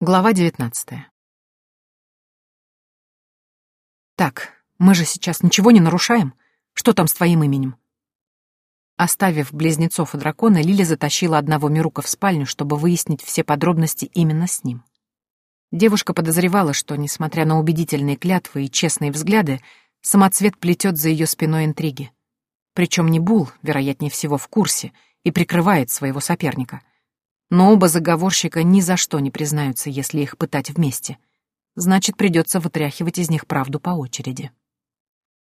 Глава девятнадцатая. «Так, мы же сейчас ничего не нарушаем? Что там с твоим именем?» Оставив близнецов и дракона, Лили затащила одного Мирука в спальню, чтобы выяснить все подробности именно с ним. Девушка подозревала, что, несмотря на убедительные клятвы и честные взгляды, самоцвет плетет за ее спиной интриги. Причем не Бул, вероятнее всего, в курсе и прикрывает своего соперника — но оба заговорщика ни за что не признаются, если их пытать вместе. Значит, придется вытряхивать из них правду по очереди.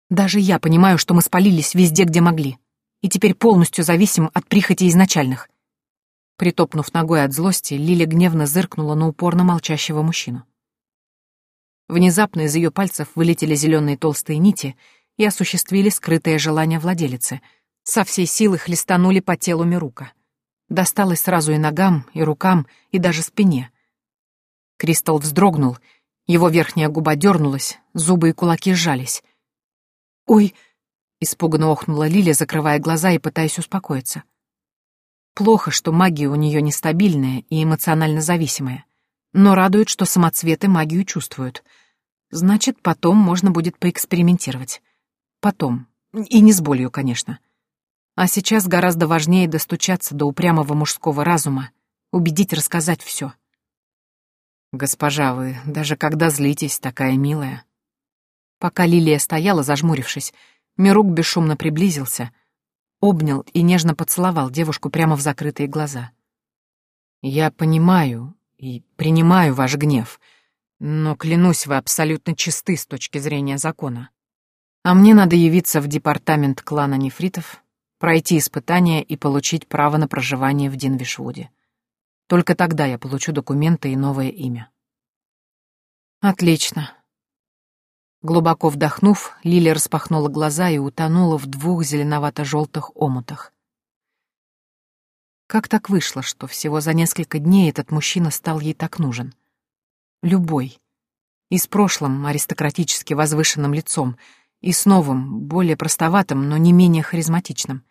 Даже я понимаю, что мы спалились везде, где могли, и теперь полностью зависим от прихоти изначальных. Притопнув ногой от злости, Лиля гневно зыркнула на упорно молчащего мужчину. Внезапно из ее пальцев вылетели зеленые толстые нити и осуществили скрытое желание владелицы. Со всей силы хлестанули по телу Мирука — Досталось сразу и ногам, и рукам, и даже спине. Кристалл вздрогнул, его верхняя губа дернулась, зубы и кулаки сжались. «Ой!» — испуганно охнула Лиля, закрывая глаза и пытаясь успокоиться. Плохо, что магия у нее нестабильная и эмоционально зависимая. Но радует, что самоцветы магию чувствуют. Значит, потом можно будет поэкспериментировать. Потом. И не с болью, конечно. А сейчас гораздо важнее достучаться до упрямого мужского разума, убедить рассказать все. «Госпожа, вы даже когда злитесь, такая милая». Пока Лилия стояла, зажмурившись, Мирук бесшумно приблизился, обнял и нежно поцеловал девушку прямо в закрытые глаза. «Я понимаю и принимаю ваш гнев, но, клянусь, вы абсолютно чисты с точки зрения закона. А мне надо явиться в департамент клана нефритов пройти испытание и получить право на проживание в Динвишвуде. Только тогда я получу документы и новое имя. Отлично. Глубоко вдохнув, Лили распахнула глаза и утонула в двух зеленовато-желтых омутах. Как так вышло, что всего за несколько дней этот мужчина стал ей так нужен? Любой. И с прошлым аристократически возвышенным лицом, и с новым, более простоватым, но не менее харизматичным.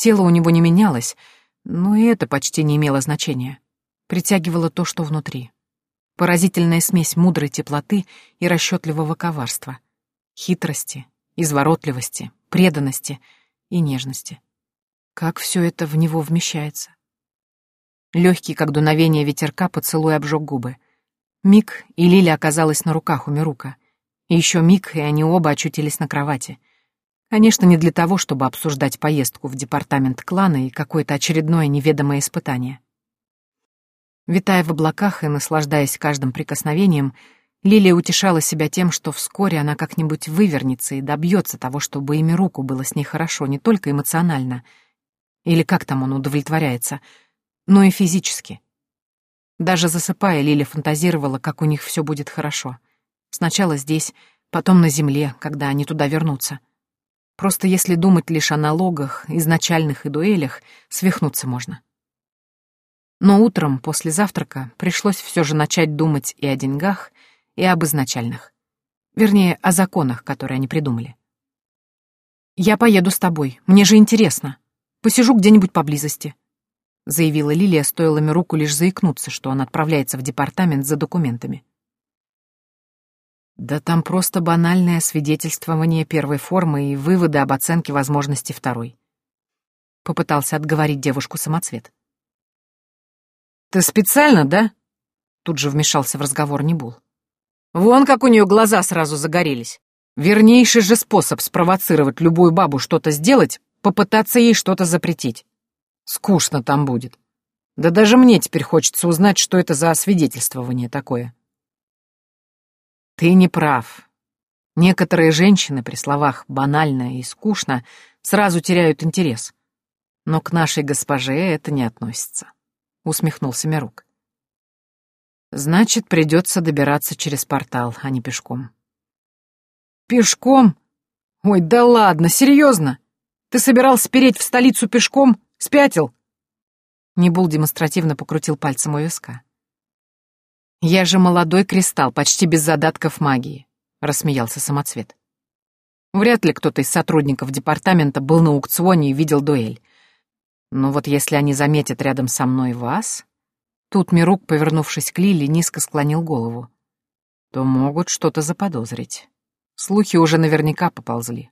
Тело у него не менялось, но и это почти не имело значения. Притягивало то, что внутри. Поразительная смесь мудрой теплоты и расчетливого коварства. Хитрости, изворотливости, преданности и нежности. Как все это в него вмещается? Легкий, как дуновение ветерка, поцелуй обжег губы. Миг, и Лиля оказалась на руках у Мирука. И еще миг, и они оба очутились на кровати — Конечно, не для того, чтобы обсуждать поездку в департамент клана и какое-то очередное неведомое испытание. Витая в облаках и наслаждаясь каждым прикосновением, Лилия утешала себя тем, что вскоре она как-нибудь вывернется и добьется того, чтобы ими руку было с ней хорошо не только эмоционально, или как там он удовлетворяется, но и физически. Даже засыпая, Лиля фантазировала, как у них все будет хорошо. Сначала здесь, потом на земле, когда они туда вернутся — Просто если думать лишь о налогах, изначальных и дуэлях, свихнуться можно. Но утром, после завтрака, пришлось все же начать думать и о деньгах, и об изначальных. Вернее, о законах, которые они придумали. «Я поеду с тобой, мне же интересно. Посижу где-нибудь поблизости», — заявила Лилия, стоило руку лишь заикнуться, что он отправляется в департамент за документами. Да там просто банальное свидетельствование первой формы и выводы об оценке возможности второй. Попытался отговорить девушку самоцвет. «Ты специально, да?» Тут же вмешался в разговор Небул. «Вон как у нее глаза сразу загорелись. Вернейший же способ спровоцировать любую бабу что-то сделать — попытаться ей что-то запретить. Скучно там будет. Да даже мне теперь хочется узнать, что это за освидетельствование такое». Ты не прав. Некоторые женщины при словах «банально» и «скучно» сразу теряют интерес. Но к нашей госпоже это не относится, — усмехнулся Мирук. Значит, придется добираться через портал, а не пешком. Пешком? Ой, да ладно, серьезно? Ты собирался переть в столицу пешком? Спятил? Небул демонстративно покрутил пальцем у виска. «Я же молодой кристалл, почти без задатков магии», — рассмеялся самоцвет. Вряд ли кто-то из сотрудников департамента был на аукционе и видел дуэль. Но вот если они заметят рядом со мной вас, Тут Мирук, повернувшись к Лиле, низко склонил голову. То могут что-то заподозрить. Слухи уже наверняка поползли.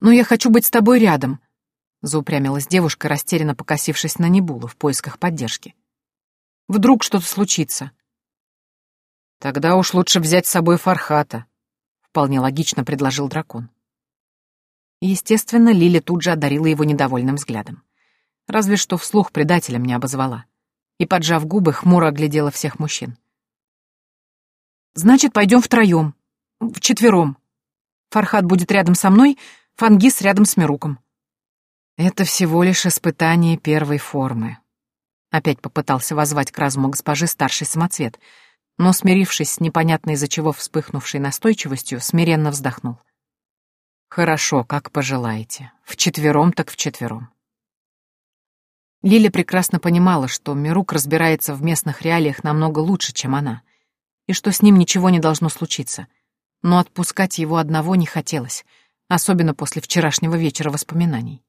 «Но я хочу быть с тобой рядом», — заупрямилась девушка, растерянно покосившись на Небулу в поисках поддержки. «Вдруг что-то случится?» «Тогда уж лучше взять с собой Фархата», — вполне логично предложил дракон. Естественно, Лиля тут же одарила его недовольным взглядом. Разве что вслух предателем не обозвала. И, поджав губы, хмуро оглядела всех мужчин. «Значит, пойдем втроем. Вчетвером. Фархат будет рядом со мной, Фангис рядом с Мируком». «Это всего лишь испытание первой формы», — опять попытался возвать к разуму госпожи старший самоцвет, но, смирившись с непонятно из-за чего вспыхнувшей настойчивостью, смиренно вздохнул. «Хорошо, как пожелаете. Вчетвером так вчетвером». Лиля прекрасно понимала, что Мирук разбирается в местных реалиях намного лучше, чем она, и что с ним ничего не должно случиться. Но отпускать его одного не хотелось, особенно после вчерашнего вечера воспоминаний.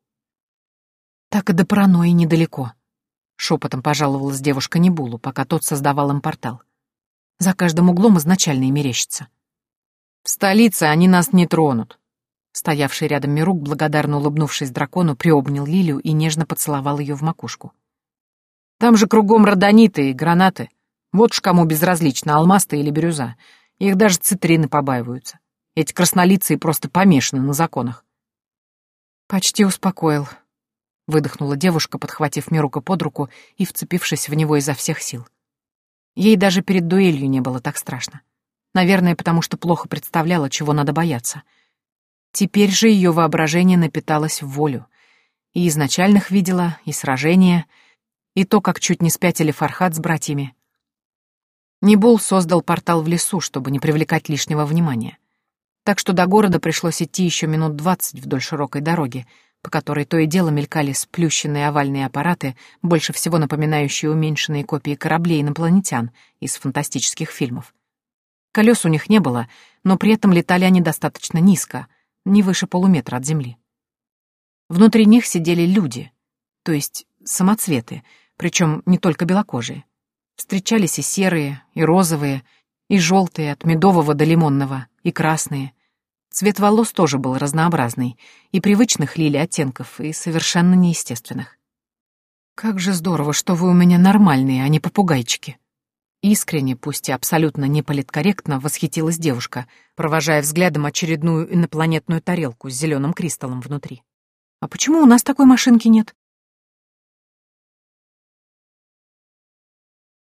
«Так и до паранойи недалеко», — шепотом пожаловалась девушка Небулу, пока тот создавал им портал. «За каждым углом изначально и мерещится». «В столице они нас не тронут», Стоявший рядом Мирук, благодарно улыбнувшись дракону, приобнял Лилию и нежно поцеловал ее в макушку. «Там же кругом родониты и гранаты. Вот ж кому безразлично, алмаз или бирюза. Их даже цитрины побаиваются. Эти краснолицые просто помешаны на законах». «Почти успокоил», — выдохнула девушка, подхватив Мирука под руку и вцепившись в него изо всех сил. Ей даже перед дуэлью не было так страшно. Наверное, потому что плохо представляла, чего надо бояться — Теперь же ее воображение напиталось в волю. И изначальных видела, и сражения, и то, как чуть не спятили Фархат с братьями. Небул создал портал в лесу, чтобы не привлекать лишнего внимания. Так что до города пришлось идти еще минут двадцать вдоль широкой дороги, по которой то и дело мелькали сплющенные овальные аппараты, больше всего напоминающие уменьшенные копии кораблей инопланетян из фантастических фильмов. Колес у них не было, но при этом летали они достаточно низко — не выше полуметра от земли. Внутри них сидели люди, то есть самоцветы, причем не только белокожие. Встречались и серые, и розовые, и желтые от медового до лимонного, и красные. Цвет волос тоже был разнообразный, и привычных лили оттенков, и совершенно неестественных. «Как же здорово, что вы у меня нормальные, а не попугайчики!» Искренне, пусть и абсолютно неполиткорректно, восхитилась девушка, провожая взглядом очередную инопланетную тарелку с зеленым кристаллом внутри. «А почему у нас такой машинки нет?»